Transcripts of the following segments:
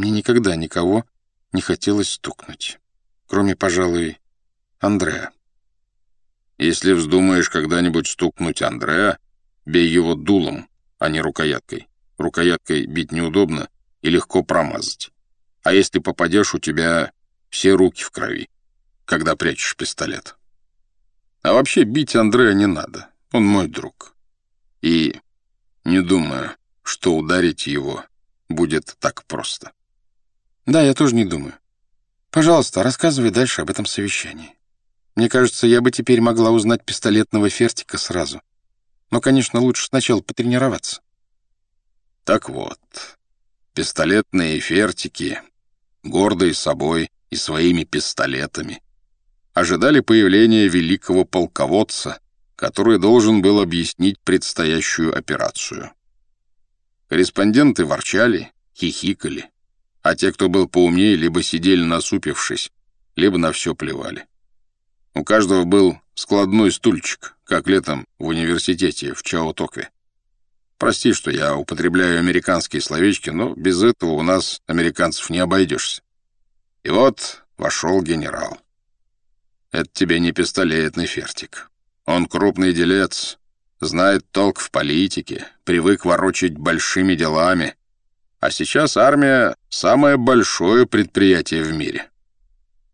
Мне никогда никого не хотелось стукнуть. Кроме, пожалуй, Андреа. Если вздумаешь когда-нибудь стукнуть Андреа, бей его дулом, а не рукояткой. Рукояткой бить неудобно и легко промазать. А если попадешь, у тебя все руки в крови, когда прячешь пистолет. А вообще бить Андрея не надо, он мой друг. И не думаю, что ударить его будет так просто. Да, я тоже не думаю. Пожалуйста, рассказывай дальше об этом совещании. Мне кажется, я бы теперь могла узнать пистолетного фертика сразу. Но, конечно, лучше сначала потренироваться. Так вот, пистолетные фертики, гордые собой и своими пистолетами, ожидали появления великого полководца, который должен был объяснить предстоящую операцию. Корреспонденты ворчали, хихикали, а те, кто был поумнее, либо сидели насупившись, либо на все плевали. У каждого был складной стульчик, как летом в университете в Чаотокве. Прости, что я употребляю американские словечки, но без этого у нас, американцев, не обойдешься. И вот вошел генерал. Это тебе не пистолетный фертик. Он крупный делец, знает толк в политике, привык ворочать большими делами. А сейчас армия — самое большое предприятие в мире.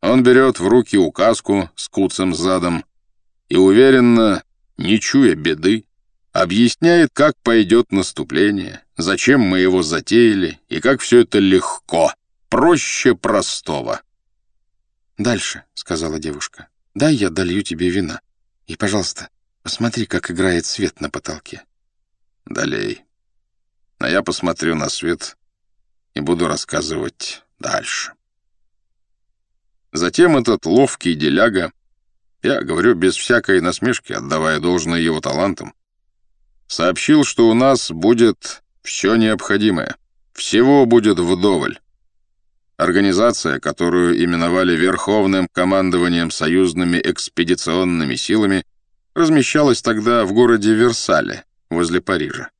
Он берет в руки указку с куцем задом и уверенно, не чуя беды, объясняет, как пойдет наступление, зачем мы его затеяли и как все это легко, проще простого. «Дальше», — сказала девушка, — «дай я долью тебе вина. И, пожалуйста, посмотри, как играет свет на потолке». «Долей. А я посмотрю на свет и буду рассказывать дальше». Затем этот ловкий деляга, я говорю без всякой насмешки, отдавая должное его талантам, сообщил, что у нас будет все необходимое, всего будет вдоволь. Организация, которую именовали Верховным командованием союзными экспедиционными силами, размещалась тогда в городе Версале, возле Парижа.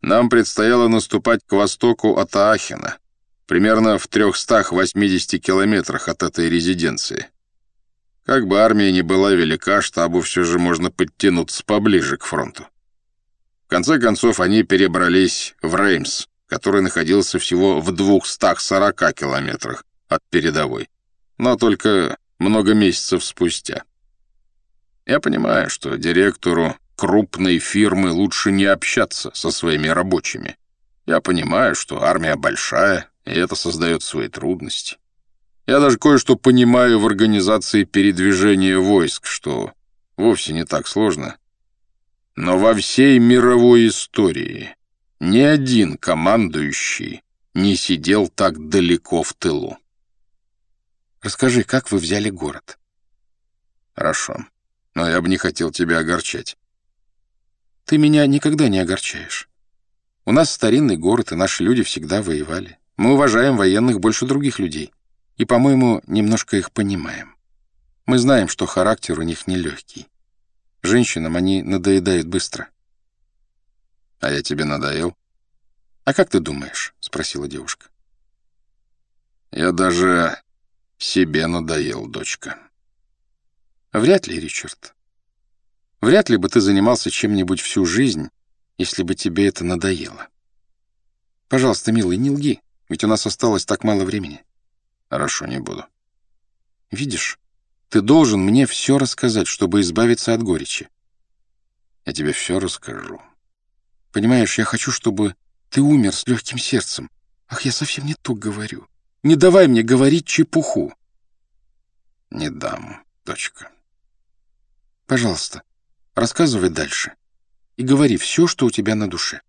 Нам предстояло наступать к востоку от Аахена, примерно в 380 километрах от этой резиденции. Как бы армия ни была велика, штабу все же можно подтянуться поближе к фронту. В конце концов, они перебрались в Реймс, который находился всего в 240 километрах от передовой, но только много месяцев спустя. Я понимаю, что директору крупной фирмы лучше не общаться со своими рабочими. Я понимаю, что армия большая, и это создает свои трудности. Я даже кое-что понимаю в организации передвижения войск, что вовсе не так сложно. Но во всей мировой истории ни один командующий не сидел так далеко в тылу. Расскажи, как вы взяли город? Хорошо, но я бы не хотел тебя огорчать. Ты меня никогда не огорчаешь. У нас старинный город, и наши люди всегда воевали. Мы уважаем военных больше других людей. И, по-моему, немножко их понимаем. Мы знаем, что характер у них нелегкий. Женщинам они надоедают быстро. А я тебе надоел? А как ты думаешь? Спросила девушка. Я даже себе надоел, дочка. Вряд ли, Ричард. Вряд ли бы ты занимался чем-нибудь всю жизнь, если бы тебе это надоело. Пожалуйста, милый, не лги. Ведь у нас осталось так мало времени. Хорошо, не буду. Видишь, ты должен мне все рассказать, чтобы избавиться от горечи. Я тебе все расскажу. Понимаешь, я хочу, чтобы ты умер с легким сердцем. Ах, я совсем не то говорю. Не давай мне говорить чепуху. Не дам, дочка. Пожалуйста, рассказывай дальше. И говори все, что у тебя на душе.